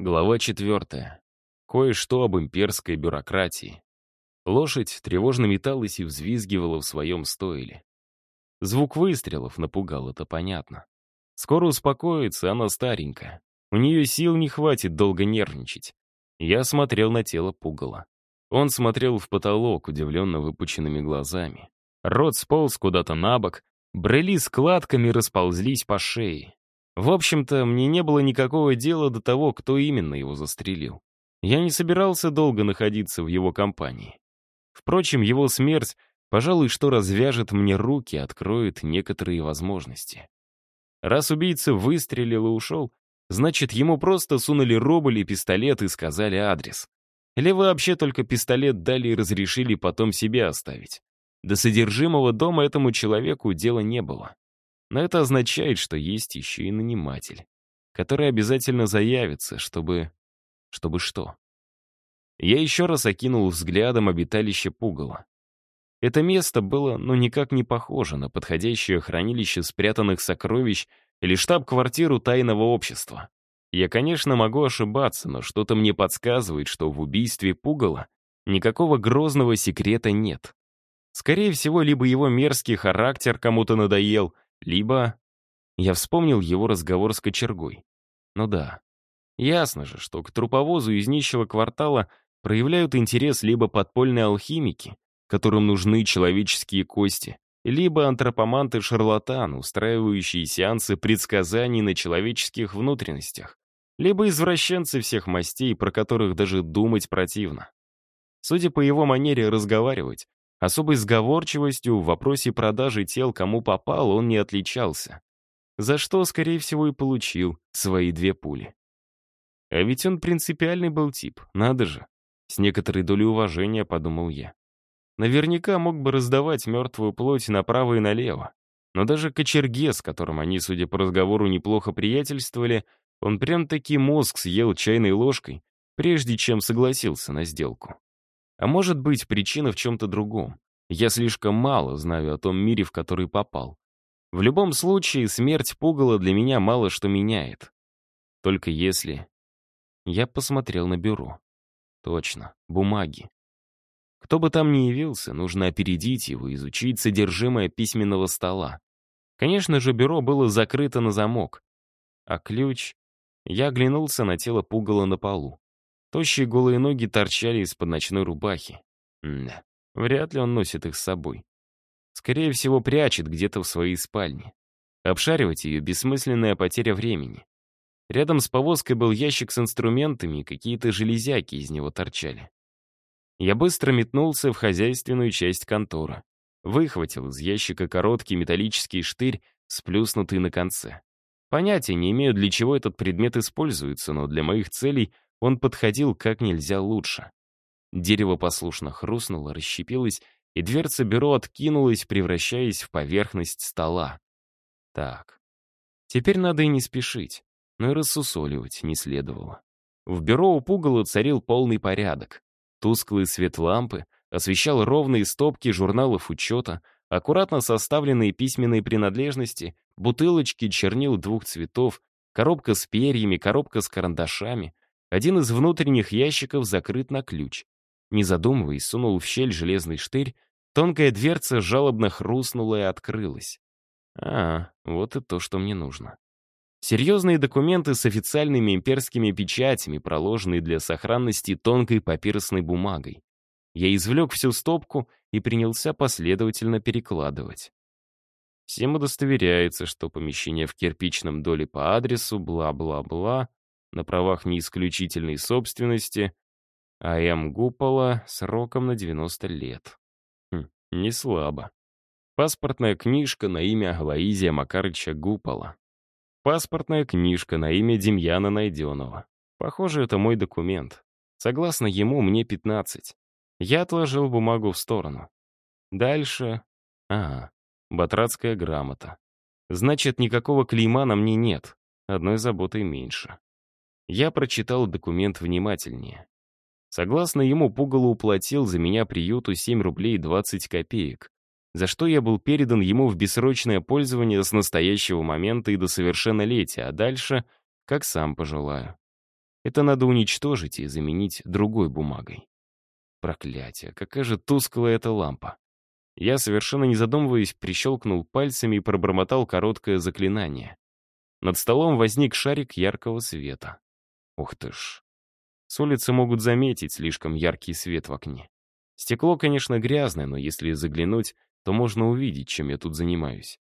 Глава четвертая. Кое-что об имперской бюрократии. Лошадь тревожно металась и взвизгивала в своем стойле. Звук выстрелов напугал, это понятно. Скоро успокоится, она старенькая. У нее сил не хватит долго нервничать. Я смотрел на тело пугала. Он смотрел в потолок, удивленно выпученными глазами. Рот сполз куда-то на бок, брели складками расползлись по шее. В общем-то, мне не было никакого дела до того, кто именно его застрелил. Я не собирался долго находиться в его компании. Впрочем, его смерть, пожалуй, что развяжет мне руки, откроет некоторые возможности. Раз убийца выстрелил и ушел, значит, ему просто сунули рубль и пистолет и сказали адрес. Или вообще только пистолет дали и разрешили потом себе оставить. До содержимого дома этому человеку дела не было. Но это означает, что есть еще и наниматель, который обязательно заявится, чтобы... Чтобы что? Я еще раз окинул взглядом обиталище пугала. Это место было, ну, никак не похоже на подходящее хранилище спрятанных сокровищ или штаб-квартиру тайного общества. Я, конечно, могу ошибаться, но что-то мне подсказывает, что в убийстве пугала никакого грозного секрета нет. Скорее всего, либо его мерзкий характер кому-то надоел, либо... Я вспомнил его разговор с кочергой. Ну да. Ясно же, что к труповозу из нищего квартала проявляют интерес либо подпольные алхимики, которым нужны человеческие кости, либо антропоманты-шарлатаны, устраивающие сеансы предсказаний на человеческих внутренностях, либо извращенцы всех мастей, про которых даже думать противно. Судя по его манере разговаривать, Особой сговорчивостью в вопросе продажи тел кому попал он не отличался. За что, скорее всего, и получил свои две пули. А ведь он принципиальный был тип, надо же. С некоторой долей уважения подумал я. Наверняка мог бы раздавать мертвую плоть направо и налево. Но даже кочерге, с которым они, судя по разговору, неплохо приятельствовали, он прям-таки мозг съел чайной ложкой, прежде чем согласился на сделку. А может быть, причина в чем-то другом. Я слишком мало знаю о том мире, в который попал. В любом случае, смерть пугала для меня мало что меняет. Только если... Я посмотрел на бюро. Точно, бумаги. Кто бы там ни явился, нужно опередить его, изучить содержимое письменного стола. Конечно же, бюро было закрыто на замок. А ключ... Я оглянулся на тело пугала на полу. Тощие голые ноги торчали из-под ночной рубахи. Да, вряд ли он носит их с собой. Скорее всего, прячет где-то в своей спальне. Обшаривать ее — бессмысленная потеря времени. Рядом с повозкой был ящик с инструментами, и какие-то железяки из него торчали. Я быстро метнулся в хозяйственную часть конторы. Выхватил из ящика короткий металлический штырь, сплюснутый на конце. Понятия не имею, для чего этот предмет используется, но для моих целей он подходил как нельзя лучше. Дерево послушно хрустнуло, расщепилось, и дверца бюро откинулась, превращаясь в поверхность стола. Так. Теперь надо и не спешить, но и рассусоливать не следовало. В бюро у пугала царил полный порядок. Тусклый свет лампы освещал ровные стопки журналов учета, аккуратно составленные письменные принадлежности, бутылочки чернил двух цветов, коробка с перьями, коробка с карандашами, один из внутренних ящиков закрыт на ключ. Не задумываясь, сунул в щель железный штырь, тонкая дверца жалобно хрустнула и открылась. А, вот и то, что мне нужно. Серьезные документы с официальными имперскими печатями, проложенные для сохранности тонкой папиросной бумагой. Я извлек всю стопку и принялся последовательно перекладывать. Всем удостоверяется, что помещение в кирпичном доле по адресу, бла-бла-бла, на правах неисключительной собственности, а М. Гупола сроком на 90 лет. Хм, не слабо. Паспортная книжка на имя Лаизия Макарыча Гупола. Паспортная книжка на имя Демьяна Найденова. Похоже, это мой документ. Согласно ему, мне 15. Я отложил бумагу в сторону. Дальше... Ага, батратская грамота. Значит, никакого клейма на мне нет. Одной заботой меньше. Я прочитал документ внимательнее. Согласно ему, Пугало уплатил за меня приюту 7 рублей 20 копеек, за что я был передан ему в бессрочное пользование с настоящего момента и до совершеннолетия, а дальше — как сам пожелаю. Это надо уничтожить и заменить другой бумагой. Проклятие, какая же тусклая эта лампа. Я, совершенно не задумываясь, прищелкнул пальцами и пробормотал короткое заклинание. Над столом возник шарик яркого света. Ух ты ж. С улицы могут заметить слишком яркий свет в окне. Стекло, конечно, грязное, но если заглянуть, то можно увидеть, чем я тут занимаюсь.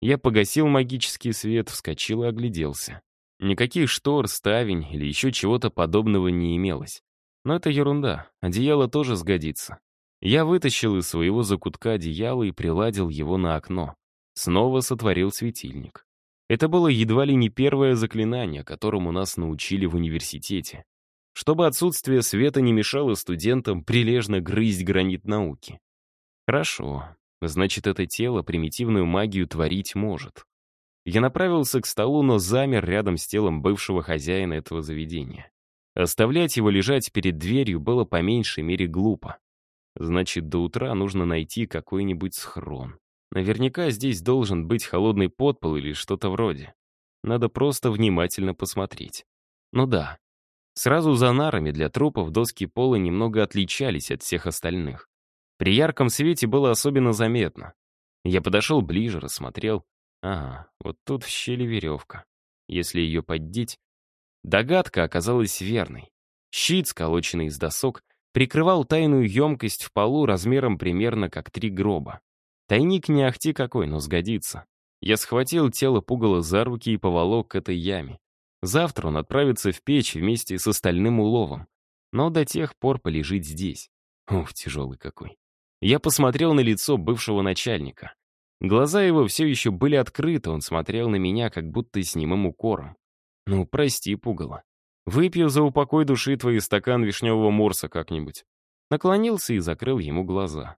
Я погасил магический свет, вскочил и огляделся. Никаких штор, ставень или еще чего-то подобного не имелось. Но это ерунда, одеяло тоже сгодится. Я вытащил из своего закутка одеяло и приладил его на окно. Снова сотворил светильник. Это было едва ли не первое заклинание, которому нас научили в университете. Чтобы отсутствие света не мешало студентам прилежно грызть гранит науки. Хорошо, значит, это тело примитивную магию творить может. Я направился к столу, но замер рядом с телом бывшего хозяина этого заведения. Оставлять его лежать перед дверью было по меньшей мере глупо. Значит, до утра нужно найти какой-нибудь схрон. Наверняка здесь должен быть холодный подпол или что-то вроде. Надо просто внимательно посмотреть. Ну да. Сразу за нарами для трупов доски пола немного отличались от всех остальных. При ярком свете было особенно заметно. Я подошел ближе, рассмотрел. Ага, вот тут в щели веревка. Если ее поддеть, Догадка оказалась верной. Щит, сколоченный из досок, прикрывал тайную емкость в полу размером примерно как три гроба. Тайник не ахти какой, но сгодится. Я схватил тело пугала за руки и поволок к этой яме. Завтра он отправится в печь вместе с остальным уловом. Но до тех пор полежит здесь. Ух, тяжелый какой. Я посмотрел на лицо бывшего начальника. Глаза его все еще были открыты, он смотрел на меня, как будто с немым укором. Ну, прости, пугало. Выпью за упокой души твой стакан вишневого морса как-нибудь. Наклонился и закрыл ему глаза.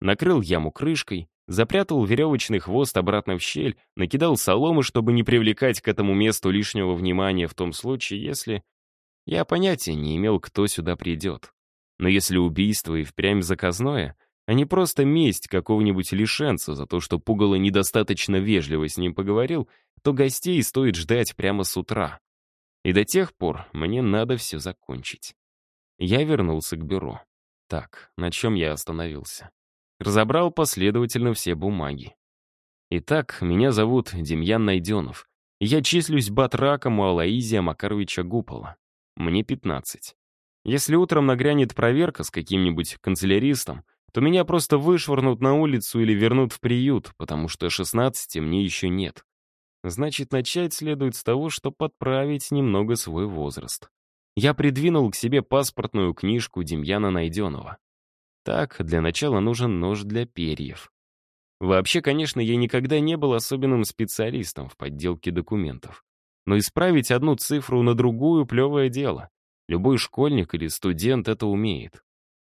Накрыл яму крышкой, запрятал веревочный хвост обратно в щель, накидал соломы, чтобы не привлекать к этому месту лишнего внимания в том случае, если... Я понятия не имел, кто сюда придет. Но если убийство и впрямь заказное, а не просто месть какого-нибудь лишенца за то, что Пугало недостаточно вежливо с ним поговорил, то гостей стоит ждать прямо с утра. И до тех пор мне надо все закончить. Я вернулся к бюро. Так, на чем я остановился? Разобрал последовательно все бумаги. Итак, меня зовут Демьян Найденов. Я числюсь батраком у Алаизия Макаровича Гупола. Мне 15. Если утром нагрянет проверка с каким-нибудь канцеляристом, то меня просто вышвырнут на улицу или вернут в приют, потому что 16 мне еще нет. Значит, начать следует с того, что подправить немного свой возраст. Я придвинул к себе паспортную книжку Демьяна Найденова. Так, для начала нужен нож для перьев. Вообще, конечно, я никогда не был особенным специалистом в подделке документов. Но исправить одну цифру на другую — плевое дело. Любой школьник или студент это умеет.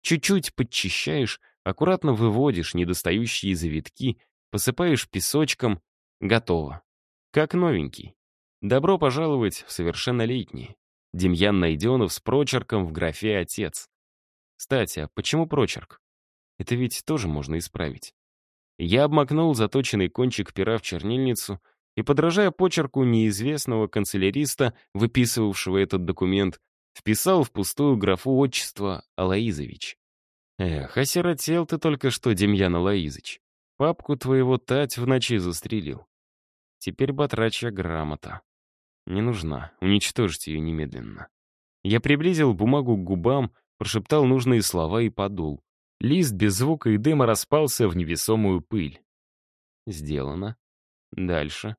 Чуть-чуть подчищаешь, аккуратно выводишь недостающие завитки, посыпаешь песочком — готово. Как новенький. Добро пожаловать в совершеннолетние. Демьян Найденов с прочерком в графе «Отец». Кстати, а почему прочерк? Это ведь тоже можно исправить. Я обмакнул заточенный кончик пера в чернильницу и, подражая почерку неизвестного канцеляриста, выписывавшего этот документ, вписал в пустую графу отчество Алаизович. Эх, осиротел ты только что, Демьян Алаизыч. Папку твоего тать в ночи застрелил. Теперь батрачья грамота. Не нужна, уничтожьте ее немедленно. Я приблизил бумагу к губам, прошептал нужные слова и подул. Лист без звука и дыма распался в невесомую пыль. Сделано. Дальше.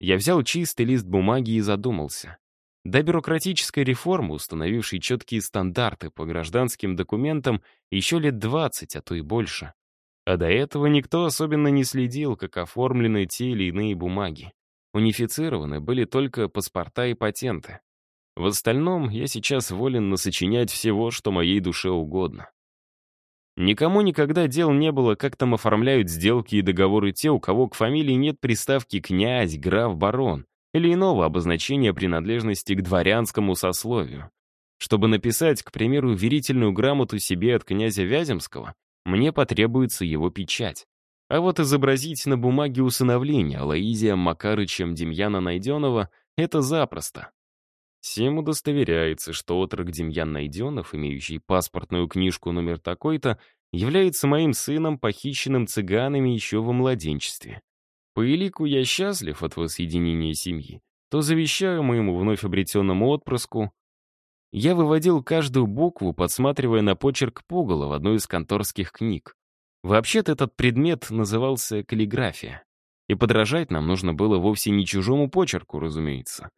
Я взял чистый лист бумаги и задумался. До бюрократической реформы, установившей четкие стандарты по гражданским документам, еще лет 20, а то и больше. А до этого никто особенно не следил, как оформлены те или иные бумаги. Унифицированы были только паспорта и патенты. В остальном я сейчас волен насочинять всего, что моей душе угодно. Никому никогда дел не было, как там оформляют сделки и договоры те, у кого к фамилии нет приставки «князь», «граф», «барон» или иного обозначения принадлежности к дворянскому сословию. Чтобы написать, к примеру, верительную грамоту себе от князя Вяземского, мне потребуется его печать. А вот изобразить на бумаге усыновление Лаизия Макарычем Демьяна Найденова — это запросто. Всем удостоверяется, что отрок Демьян Найденов, имеющий паспортную книжку номер такой-то, является моим сыном, похищенным цыганами еще во младенчестве. По элику я счастлив от воссоединения семьи, то завещаю моему вновь обретенному отпрыску. Я выводил каждую букву, подсматривая на почерк пугала в одной из конторских книг. Вообще-то этот предмет назывался каллиграфия. И подражать нам нужно было вовсе не чужому почерку, разумеется.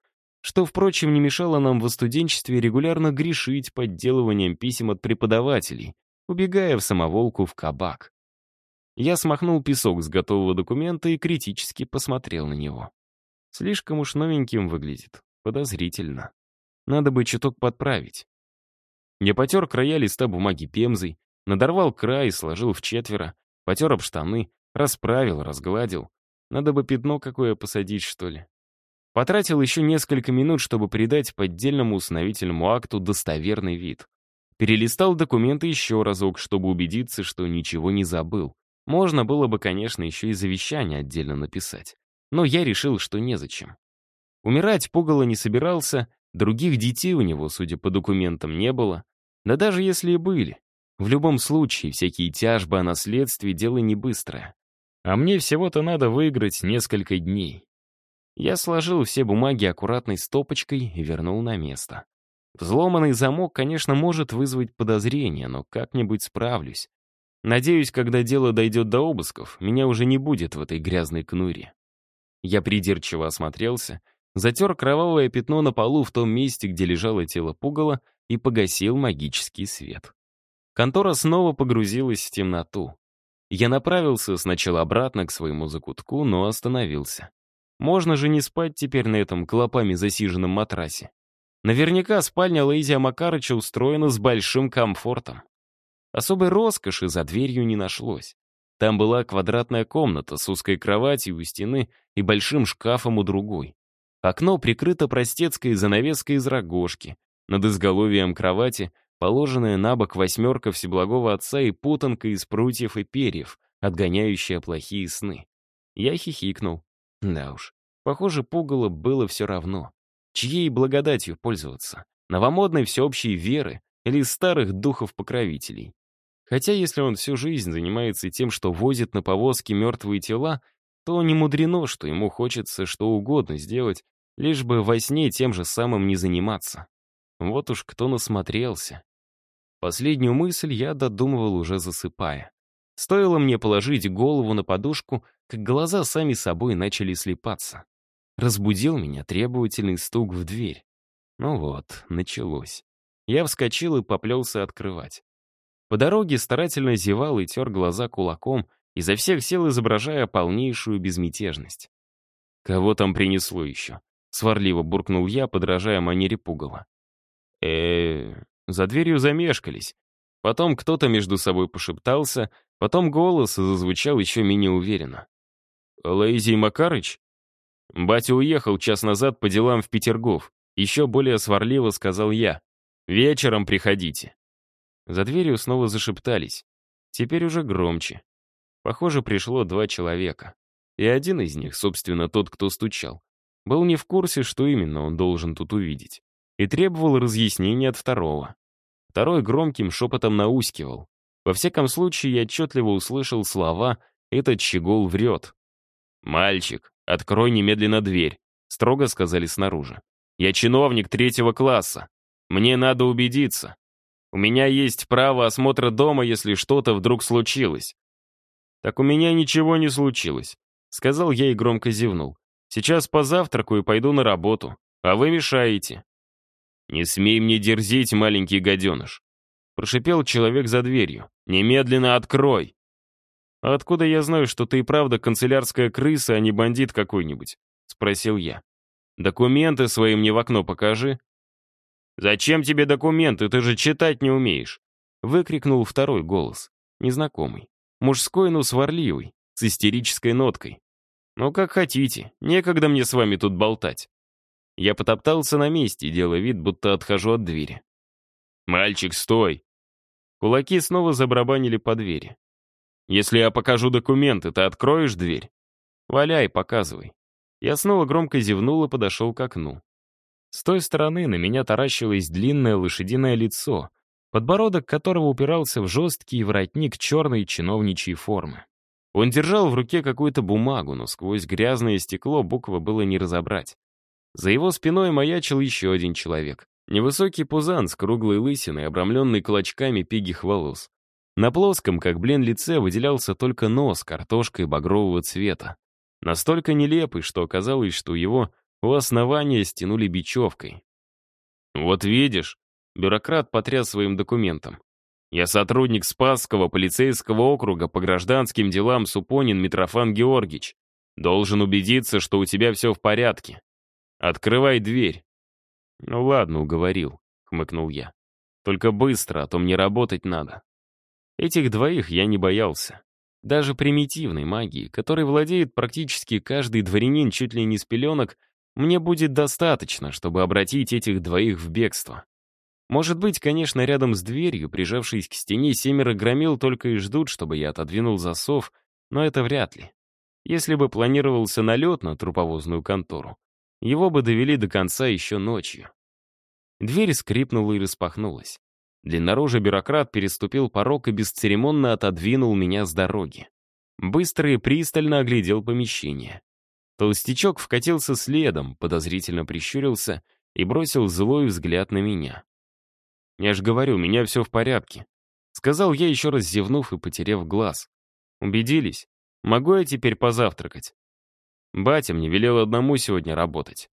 Что, впрочем, не мешало нам в студенчестве регулярно грешить подделыванием писем от преподавателей, убегая в самоволку в кабак. Я смахнул песок с готового документа и критически посмотрел на него. Слишком уж новеньким выглядит, подозрительно. Надо бы чуток подправить. Я потер края листа бумаги пемзой, надорвал край и сложил в четверо, потер об штаны, расправил, разгладил. Надо бы пятно какое посадить, что ли. Потратил еще несколько минут, чтобы придать поддельному установительному акту достоверный вид. Перелистал документы еще разок, чтобы убедиться, что ничего не забыл. Можно было бы, конечно, еще и завещание отдельно написать. Но я решил, что незачем. Умирать Пугало не собирался, других детей у него, судя по документам, не было. Да даже если и были. В любом случае, всякие тяжбы о наследстве — дело не быстрое. А мне всего-то надо выиграть несколько дней. Я сложил все бумаги аккуратной стопочкой и вернул на место. Взломанный замок, конечно, может вызвать подозрения, но как-нибудь справлюсь. Надеюсь, когда дело дойдет до обысков, меня уже не будет в этой грязной кнуре. Я придирчиво осмотрелся, затер кровавое пятно на полу в том месте, где лежало тело пугала, и погасил магический свет. Контора снова погрузилась в темноту. Я направился сначала обратно к своему закутку, но остановился. Можно же не спать теперь на этом клопами засиженном матрасе. Наверняка спальня Лейзия Макарыча устроена с большим комфортом. Особой роскоши за дверью не нашлось. Там была квадратная комната с узкой кроватью у стены и большим шкафом у другой. Окно прикрыто простецкой занавеской из рогожки. Над изголовьем кровати положенная на бок восьмерка Всеблагого Отца и путанка из прутьев и перьев, отгоняющая плохие сны. Я хихикнул. Да уж, похоже, пугало было все равно чьей благодатью пользоваться? Новомодной всеобщей веры или старых духов-покровителей? Хотя если он всю жизнь занимается тем, что возит на повозке мертвые тела, то не мудрено, что ему хочется что угодно сделать, лишь бы во сне тем же самым не заниматься. Вот уж кто насмотрелся. Последнюю мысль я додумывал уже засыпая. Стоило мне положить голову на подушку, как глаза сами собой начали слепаться. Разбудил меня требовательный стук в дверь. Ну вот, началось. Я вскочил и поплелся открывать. По дороге старательно зевал и тер глаза кулаком, изо всех сил изображая полнейшую безмятежность. «Кого там принесло еще?» — сварливо буркнул я, подражая манере пугала. э За дверью замешкались. Потом кто-то между собой пошептался, потом голос зазвучал еще менее уверенно. «Лаизий Макарыч?» Батя уехал час назад по делам в Петергоф. Еще более сварливо сказал я. «Вечером приходите». За дверью снова зашептались. Теперь уже громче. Похоже, пришло два человека. И один из них, собственно, тот, кто стучал, был не в курсе, что именно он должен тут увидеть, и требовал разъяснения от второго. Второй громким шепотом наускивал. Во всяком случае, я отчетливо услышал слова «этот щегол врет». «Мальчик, «Открой немедленно дверь», — строго сказали снаружи. «Я чиновник третьего класса. Мне надо убедиться. У меня есть право осмотра дома, если что-то вдруг случилось». «Так у меня ничего не случилось», — сказал я и громко зевнул. «Сейчас позавтракаю и пойду на работу, а вы мешаете». «Не смей мне дерзить, маленький гаденыш», — прошипел человек за дверью. «Немедленно открой!» «А откуда я знаю, что ты и правда канцелярская крыса, а не бандит какой-нибудь?» — спросил я. «Документы свои мне в окно покажи». «Зачем тебе документы? Ты же читать не умеешь!» — выкрикнул второй голос, незнакомый. Мужской, но сварливый, с истерической ноткой. «Ну, как хотите, некогда мне с вами тут болтать». Я потоптался на месте, делая вид, будто отхожу от двери. «Мальчик, стой!» Кулаки снова забрабанили по двери. Если я покажу документы, ты откроешь дверь? Валяй, показывай. Я снова громко зевнул и подошел к окну. С той стороны на меня таращилось длинное лошадиное лицо, подбородок которого упирался в жесткий воротник черной чиновничьей формы. Он держал в руке какую-то бумагу, но сквозь грязное стекло буквы было не разобрать. За его спиной маячил еще один человек. Невысокий пузан с круглой лысиной, обрамленный клочками пигих волос. На плоском, как блин, лице выделялся только нос картошкой багрового цвета. Настолько нелепый, что оказалось, что его у основания стянули бечевкой. «Вот видишь», — бюрократ потряс своим документом. «Я сотрудник Спасского полицейского округа по гражданским делам Супонин Митрофан Георгиевич. Должен убедиться, что у тебя все в порядке. Открывай дверь». «Ну ладно, уговорил», — хмыкнул я. «Только быстро, а то мне работать надо». Этих двоих я не боялся. Даже примитивной магии, которой владеет практически каждый дворянин чуть ли не с пеленок, мне будет достаточно, чтобы обратить этих двоих в бегство. Может быть, конечно, рядом с дверью, прижавшись к стене, семеро громил только и ждут, чтобы я отодвинул засов, но это вряд ли. Если бы планировался налет на труповозную контору, его бы довели до конца еще ночью. Дверь скрипнула и распахнулась. Длиннорожий бюрократ переступил порог и бесцеремонно отодвинул меня с дороги. Быстро и пристально оглядел помещение. Толстячок вкатился следом, подозрительно прищурился и бросил злой взгляд на меня. «Я ж говорю, у меня все в порядке», — сказал я, еще раз зевнув и потеряв глаз. «Убедились? Могу я теперь позавтракать?» Батя мне велел одному сегодня работать.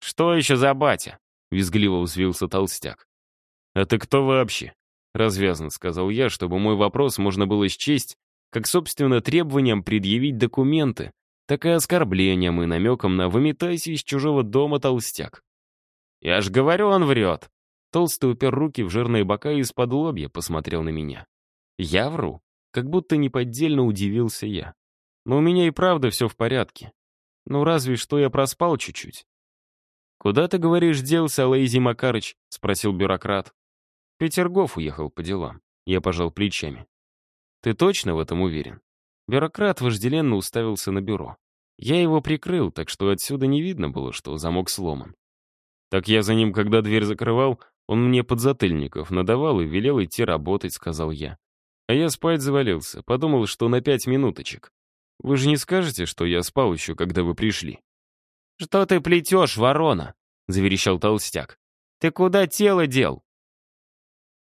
«Что еще за батя?» — визгливо взвился толстяк. «А ты кто вообще?» — развязно сказал я, чтобы мой вопрос можно было счесть как, собственно, требованием предъявить документы, так и оскорблением и намеком на «выметайся из чужого дома, толстяк». «Я ж говорю, он врет». Толстый упер руки в жирные бока и из-под лобья посмотрел на меня. «Я вру?» Как будто неподдельно удивился я. «Но у меня и правда все в порядке. Ну, разве что я проспал чуть-чуть». «Куда, ты говоришь, делся, Алаизий Макарыч?» — спросил бюрократ. «Петергоф уехал по делам». Я пожал плечами. «Ты точно в этом уверен?» Бюрократ вожделенно уставился на бюро. Я его прикрыл, так что отсюда не видно было, что замок сломан. Так я за ним, когда дверь закрывал, он мне подзатыльников надавал и велел идти работать, сказал я. А я спать завалился, подумал, что на пять минуточек. Вы же не скажете, что я спал еще, когда вы пришли? «Что ты плетешь, ворона?» — заверещал толстяк. «Ты куда тело дел?»